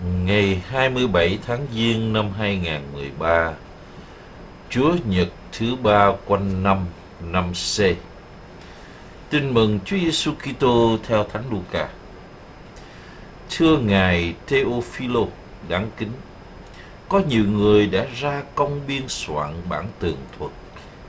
Ngày 27 tháng Giêng năm 2013, Chúa Nhật thứ ba quanh năm năm C. Tin mừng Chúa Giêsu Kitô theo Thánh Luca. Thưa ngài Theophilo đáng kính, có nhiều người đã ra công biên soạn bản tường thuật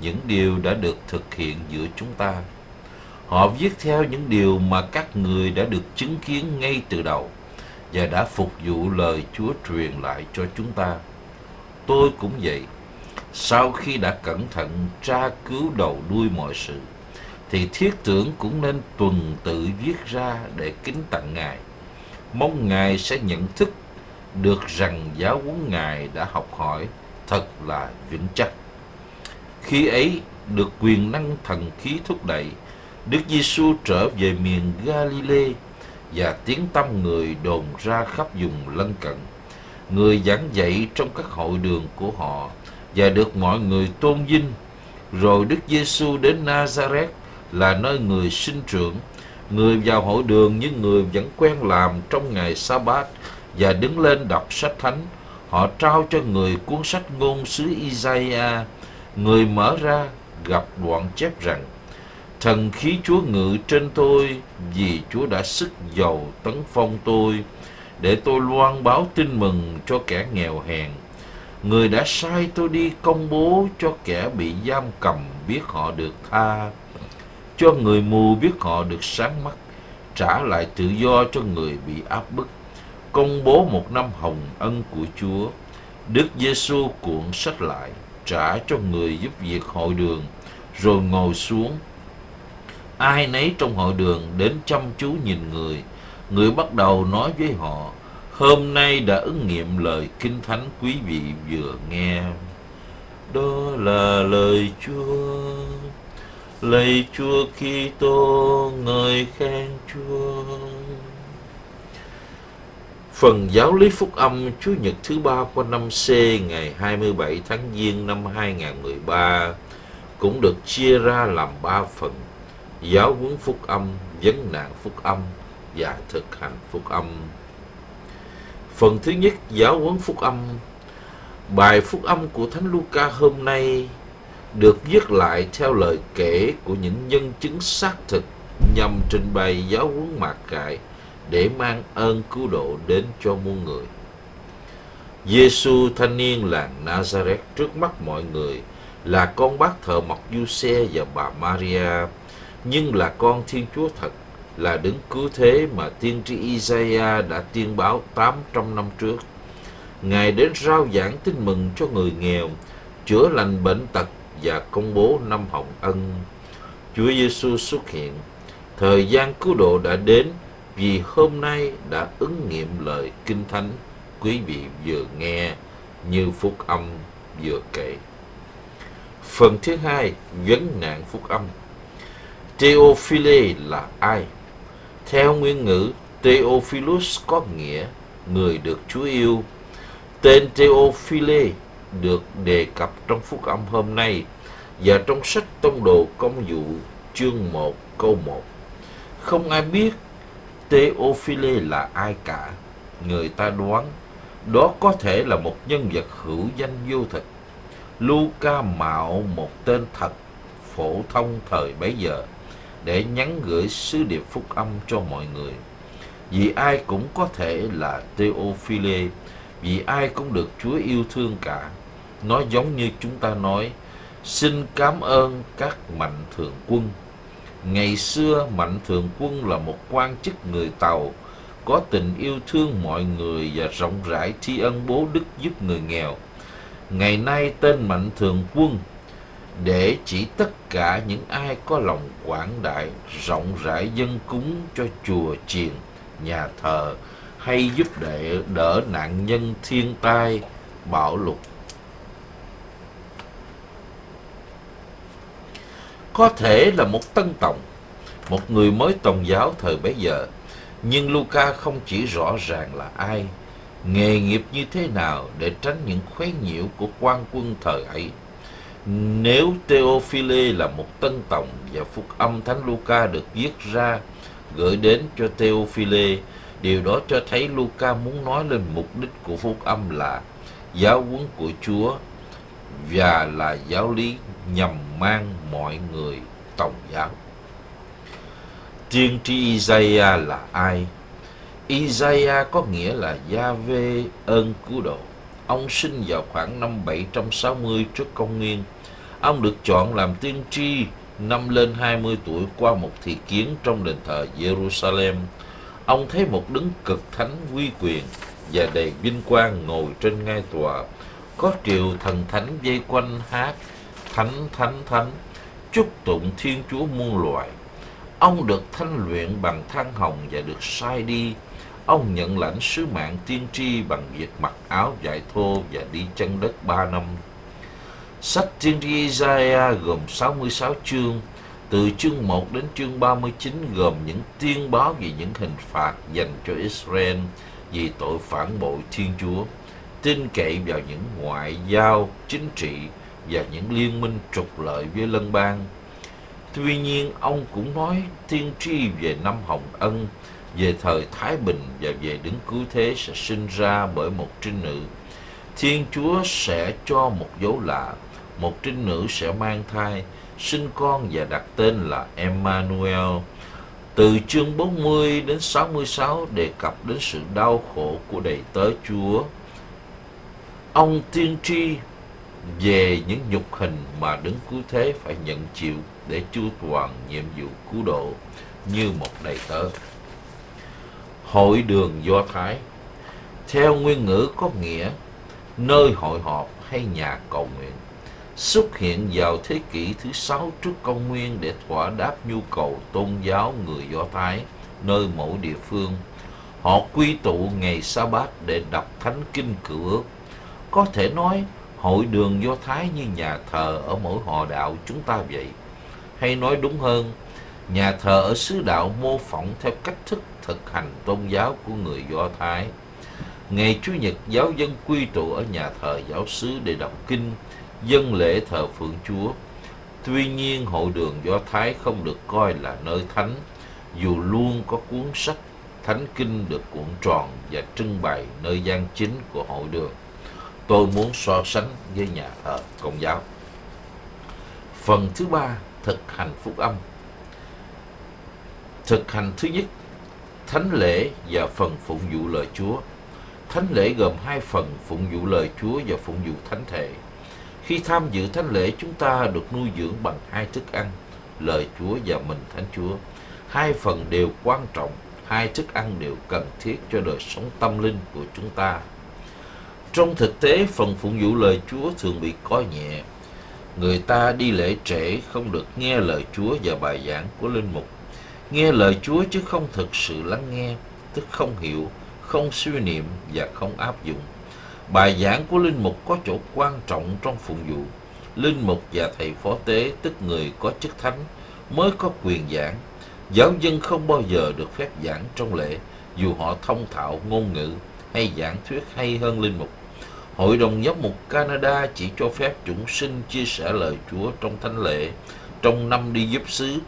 những điều đã được thực hiện giữa chúng ta. Họ viết theo những điều mà các người đã được chứng kiến ngay từ đầu và đã phục vụ lời Chúa truyền lại cho chúng ta. Tôi cũng vậy. Sau khi đã cẩn thận tra cứu đầu đuôi mọi sự, thì thiết tưởng cũng nên tuần tự viết ra để kính tặng Ngài. Mong Ngài sẽ nhận thức được rằng giáo huấn Ngài đã học hỏi thật là vững chắc. Khi ấy được quyền năng thần khí thúc đẩy, Đức Giêsu trở về miền Galilee và tiếng tâm người đồn ra khắp vùng lân cận. Người giảng dạy trong các hội đường của họ và được mọi người tôn vinh. Rồi Đức Giêsu đến Nazareth là nơi người sinh trưởng. Người vào hội đường như người vẫn quen làm trong ngày sa-bát và đứng lên đọc sách thánh. Họ trao cho người cuốn sách ngôn sứ Isaiah. Người mở ra gặp đoạn chép rằng Thần khí Chúa ngự trên tôi vì Chúa đã sức giàu tấn phong tôi để tôi loan báo tin mừng cho kẻ nghèo hèn. Người đã sai tôi đi công bố cho kẻ bị giam cầm biết họ được tha, cho người mù biết họ được sáng mắt, trả lại tự do cho người bị áp bức, công bố một năm hồng ân của Chúa. Đức Giêsu cuộn sách lại, trả cho người giúp việc hội đường, rồi ngồi xuống ai nấy trong hội đường đến chăm chú nhìn người. Người bắt đầu nói với họ, hôm nay đã ứng nghiệm lời kinh thánh quý vị vừa nghe. Đó là lời chúa. Lạy chúa kitô, ngợi khen chúa. Phần giáo lý phúc âm Chúa Nhật thứ ba qua năm C ngày 27 tháng Giêng năm 2013 cũng được chia ra làm ba phần giáo huấn phúc âm, vấn nạn phúc âm và thực hành phúc âm. Phần thứ nhất, giáo huấn phúc âm. Bài phúc âm của Thánh Luca hôm nay được viết lại theo lời kể của những nhân chứng xác thực nhằm trình bày giáo huấn mạc cải để mang ơn cứu độ đến cho muôn người. Giêsu thanh niên làng Nazareth trước mắt mọi người là con bác thợ mộc Du-xe và bà Maria nhưng là con Thiên Chúa thật, là đứng cứu thế mà tiên tri Isaiah đã tiên báo 800 năm trước. Ngài đến rao giảng tin mừng cho người nghèo, chữa lành bệnh tật và công bố năm hồng ân. Chúa Giêsu xuất hiện, thời gian cứu độ đã đến vì hôm nay đã ứng nghiệm lời kinh thánh quý vị vừa nghe như phúc âm vừa kể. Phần thứ hai, vấn nạn phúc âm. Theophile là ai? Theo nguyên ngữ, Theophilus có nghĩa người được Chúa yêu. Tên Theophile được đề cập trong phúc âm hôm nay và trong sách Tông đồ Công vụ chương 1 câu 1. Không ai biết Theophile là ai cả. Người ta đoán đó có thể là một nhân vật hữu danh vô thực. Luca mạo một tên thật phổ thông thời bấy giờ để nhắn gửi sứ điệp phúc âm cho mọi người. Vì ai cũng có thể là Theophile, vì ai cũng được Chúa yêu thương cả. Nó giống như chúng ta nói, xin cảm ơn các mạnh thường quân. Ngày xưa, mạnh thường quân là một quan chức người Tàu, có tình yêu thương mọi người và rộng rãi tri ân bố đức giúp người nghèo. Ngày nay tên mạnh thường quân để chỉ tất cả những ai có lòng quảng đại, rộng rãi dân cúng cho chùa chiền, nhà thờ, hay giúp đỡ đỡ nạn nhân thiên tai bạo lụt. Có thể là một tân tòng, một người mới tôn giáo thời bấy giờ, nhưng Luca không chỉ rõ ràng là ai, nghề nghiệp như thế nào để tránh những khuấy nhiễu của quan quân thời ấy nếu Theophile là một tân tổng và phúc âm Thánh Luca được viết ra, gửi đến cho Theophile, Điều đó cho thấy Luca muốn nói lên mục đích của phúc âm là giáo huấn của Chúa và là giáo lý nhằm mang mọi người tổng giáo. Tiên tri Isaiah là ai? Isaiah có nghĩa là Gia-vê ơn cứu độ. Ông sinh vào khoảng năm 760 trước công nguyên. Ông được chọn làm tiên tri năm lên 20 tuổi qua một thị kiến trong đền thờ Jerusalem. Ông thấy một đứng cực thánh uy quyền và đầy vinh quang ngồi trên ngai tòa. Có triều thần thánh dây quanh hát, thánh thánh thánh, chúc tụng Thiên Chúa muôn loài. Ông được thanh luyện bằng than hồng và được sai đi. Ông nhận lãnh sứ mạng tiên tri bằng việc mặc áo vải thô và đi chân đất ba năm. Sách tiên tri Isaiah gồm 66 chương, từ chương 1 đến chương 39 gồm những tiên báo về những hình phạt dành cho Israel vì tội phản bội Thiên Chúa, tin cậy vào những ngoại giao, chính trị và những liên minh trục lợi với lân bang. Tuy nhiên, ông cũng nói tiên tri về năm Hồng Ân, về thời Thái Bình và về đứng cứu thế sẽ sinh ra bởi một trinh nữ. Thiên Chúa sẽ cho một dấu lạ, một trinh nữ sẽ mang thai, sinh con và đặt tên là Emmanuel. Từ chương 40 đến 66 đề cập đến sự đau khổ của đầy tớ Chúa. Ông tiên tri về những nhục hình mà đứng cứu thế phải nhận chịu để chu toàn nhiệm vụ cứu độ như một đầy tớ. Hội đường Do Thái Theo nguyên ngữ có nghĩa nơi hội họp hay nhà cầu nguyện xuất hiện vào thế kỷ thứ sáu trước công nguyên để thỏa đáp nhu cầu tôn giáo người Do Thái nơi mỗi địa phương. Họ quy tụ ngày sa bát để đọc thánh kinh cựu ước. Có thể nói hội đường Do Thái như nhà thờ ở mỗi họ đạo chúng ta vậy. Hay nói đúng hơn, nhà thờ ở xứ đạo mô phỏng theo cách thức thực hành tôn giáo của người Do Thái. Ngày Chủ nhật, giáo dân quy tụ ở nhà thờ giáo xứ để đọc kinh, dân lễ thờ phượng Chúa. Tuy nhiên, hội đường Do Thái không được coi là nơi thánh, dù luôn có cuốn sách Thánh Kinh được cuộn tròn và trưng bày nơi gian chính của hội đường. Tôi muốn so sánh với nhà thờ Công giáo. Phần thứ ba, thực hành phúc âm. Thực hành thứ nhất, thánh lễ và phần phụng vụ lời Chúa. Thánh lễ gồm hai phần phụng vụ lời Chúa và phụng vụ thánh thể. Khi tham dự thánh lễ, chúng ta được nuôi dưỡng bằng hai thức ăn, lời Chúa và mình Thánh Chúa. Hai phần đều quan trọng, hai thức ăn đều cần thiết cho đời sống tâm linh của chúng ta. Trong thực tế, phần phụng vụ lời Chúa thường bị coi nhẹ. Người ta đi lễ trễ không được nghe lời Chúa và bài giảng của linh mục. Nghe lời Chúa chứ không thực sự lắng nghe, tức không hiểu, không suy niệm và không áp dụng. Bài giảng của linh mục có chỗ quan trọng trong phụng vụ. Linh mục và thầy phó tế, tức người có chức thánh, mới có quyền giảng. Giáo dân không bao giờ được phép giảng trong lễ, dù họ thông thạo ngôn ngữ hay giảng thuyết hay hơn linh mục. Hội đồng giám mục Canada chỉ cho phép chúng sinh chia sẻ lời Chúa trong thánh lễ, trong năm đi giúp xứ,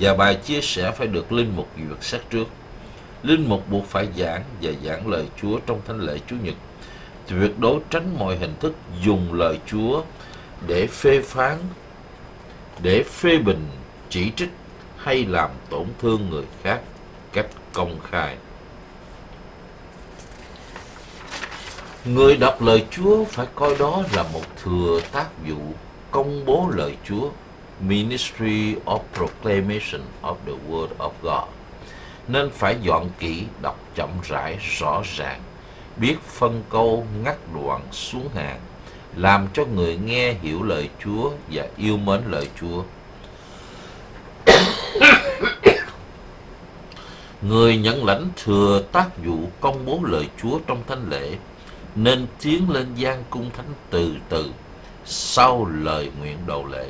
và bài chia sẻ phải được linh mục duyệt xét trước. Linh mục buộc phải giảng và giảng lời Chúa trong thánh lễ Chủ nhật tuyệt đối tránh mọi hình thức dùng lời Chúa để phê phán, để phê bình, chỉ trích hay làm tổn thương người khác cách công khai. Người đọc lời Chúa phải coi đó là một thừa tác vụ công bố lời Chúa, Ministry of Proclamation of the Word of God, nên phải dọn kỹ, đọc chậm rãi, rõ ràng, biết phân câu ngắt đoạn xuống hàng, làm cho người nghe hiểu lời Chúa và yêu mến lời Chúa. người nhận lãnh thừa tác vụ công bố lời Chúa trong thánh lễ nên tiến lên gian cung thánh từ từ sau lời nguyện đầu lễ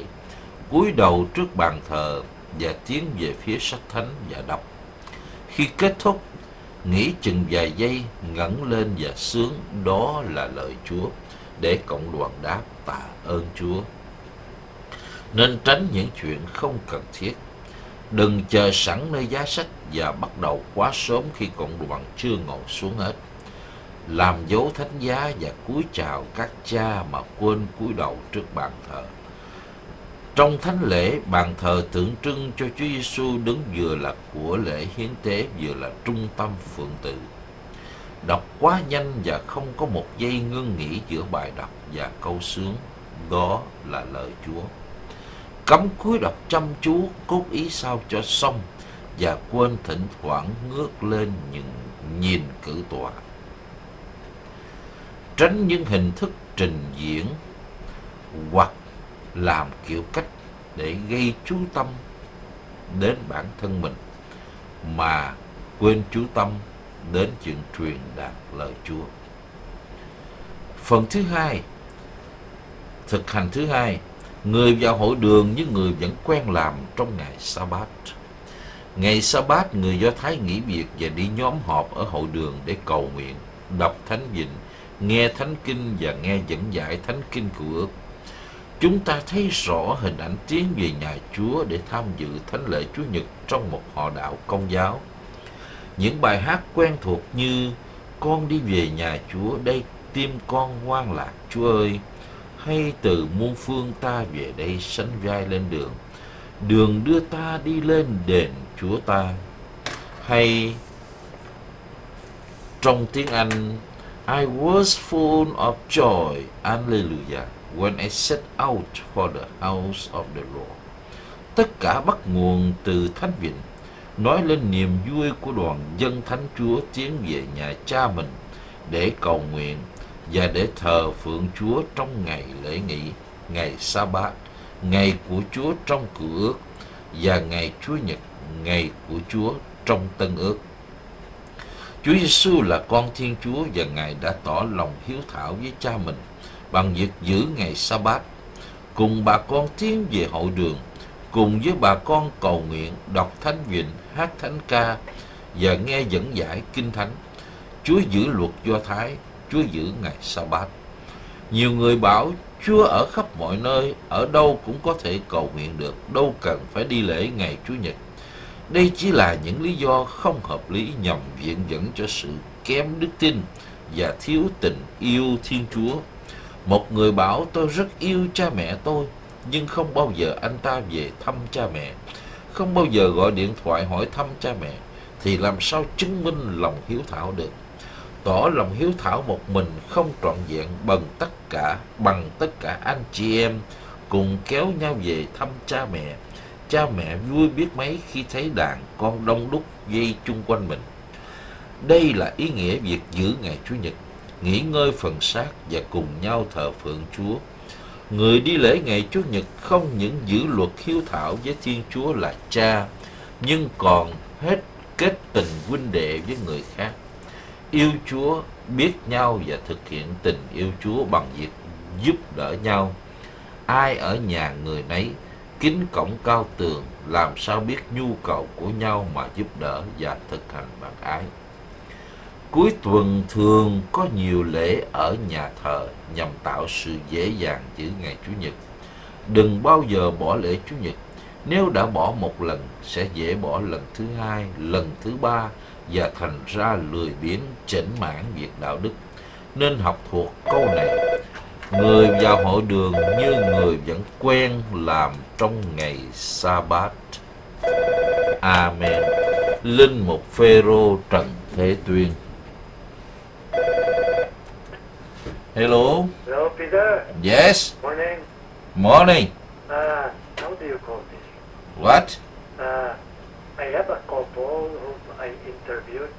cúi đầu trước bàn thờ và tiến về phía sách thánh và đọc khi kết thúc nghĩ chừng vài giây, ngẩng lên và sướng, đó là lời Chúa, để cộng đoàn đáp tạ ơn Chúa nên tránh những chuyện không cần thiết Đừng chờ sẵn nơi giá sách và bắt đầu quá sớm khi cộng đoàn chưa ngồi xuống hết. Làm dấu thánh giá và cúi chào các cha mà quên cúi đầu trước bàn thờ. Trong thánh lễ, bàn thờ tượng trưng cho Chúa Giêsu đứng vừa là của lễ hiến tế vừa là trung tâm phượng tự. Đọc quá nhanh và không có một giây ngưng nghỉ giữa bài đọc và câu sướng, đó là lời Chúa. Cấm cúi đọc chăm chú, cốt ý sao cho xong và quên thỉnh thoảng ngước lên những nhìn cử tọa. Tránh những hình thức trình diễn hoặc làm kiểu cách để gây chú tâm đến bản thân mình mà quên chú tâm đến chuyện truyền đạt lời Chúa. Phần thứ hai, thực hành thứ hai, người vào hội đường như người vẫn quen làm trong ngày Sa-bát. Ngày Sa-bát, người Do Thái nghỉ việc và đi nhóm họp ở hội đường để cầu nguyện, đọc thánh vịnh, nghe thánh kinh và nghe dẫn giải thánh kinh của ước. Chúng ta thấy rõ hình ảnh tiến về nhà Chúa để tham dự thánh lễ Chúa Nhật trong một họ đạo công giáo. Những bài hát quen thuộc như Con đi về nhà Chúa, đây tim con ngoan lạc, Chúa ơi. Hay từ muôn phương ta về đây sánh vai lên đường. Đường đưa ta đi lên đền Chúa ta. Hay trong tiếng Anh, I was full of joy. Alleluia when I set out for the house of the Lord tất cả bắt nguồn từ thánh vịnh nói lên niềm vui của đoàn dân thánh Chúa tiến về nhà cha mình để cầu nguyện và để thờ phượng Chúa trong ngày lễ nghỉ, ngày sa bát, ngày của Chúa trong cựu ước và ngày Chúa Nhật, ngày của Chúa trong tân ước. Chúa Giêsu là con Thiên Chúa và Ngài đã tỏ lòng hiếu thảo với cha mình bằng việc giữ ngày sa bát cùng bà con tiến về hội đường, cùng với bà con cầu nguyện, đọc thánh vịnh, hát thánh ca, và nghe dẫn giải kinh thánh. Chúa giữ luật do thái, chúa giữ ngày sa bát nhiều người bảo, chúa ở khắp mọi nơi, ở đâu cũng có thể cầu nguyện được, đâu cần phải đi lễ ngày chủ nhật. Đây chỉ là những lý do không hợp lý nhằm viện dẫn cho sự kém đức tin và thiếu tình yêu thiên chúa một người bảo, tôi rất yêu cha mẹ tôi, nhưng không bao giờ anh ta về thăm cha mẹ. Không bao giờ gọi điện thoại hỏi thăm cha mẹ, thì làm sao chứng minh lòng hiếu thảo được? Tỏ lòng hiếu thảo một mình không trọn vẹn bằng tất cả, bằng tất cả anh chị em cùng kéo nhau về thăm cha mẹ. Cha mẹ vui biết mấy khi thấy đàn con đông đúc dây chung quanh mình. Đây là ý nghĩa việc giữ ngày chủ nhật nghỉ ngơi phần xác và cùng nhau thờ phượng chúa Người đi lễ ngày Chúa Nhật không những giữ luật hiếu thảo với Thiên Chúa là cha, nhưng còn hết kết tình huynh đệ với người khác. Yêu Chúa, biết nhau và thực hiện tình yêu Chúa bằng việc giúp đỡ nhau. Ai ở nhà người nấy, kính cổng cao tường, làm sao biết nhu cầu của nhau mà giúp đỡ và thực hành bằng ái. Cuối tuần thường có nhiều lễ ở nhà thờ nhằm tạo sự dễ dàng giữ ngày Chủ nhật. Đừng bao giờ bỏ lễ Chủ nhật. Nếu đã bỏ một lần sẽ dễ bỏ lần thứ hai, lần thứ ba và thành ra lười biếng chỉnh mãn việc đạo đức. Nên học thuộc câu này. Người vào hội đường như người vẫn quen làm trong ngày sa-bát. Amen. Linh mục Phêrô Trần Thế Tuyên Hello. Hello, Peter. Yes. Morning. Morning. Uh, how do you call this? What? Uh, I have a couple whom I interviewed.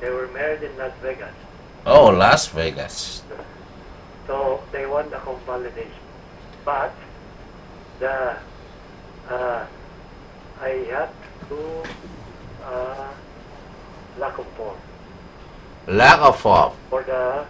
They were married in Las Vegas. Oh, Las Vegas. So they won the convalidation. But the uh, I had to uh, lack of form Lack of form. for the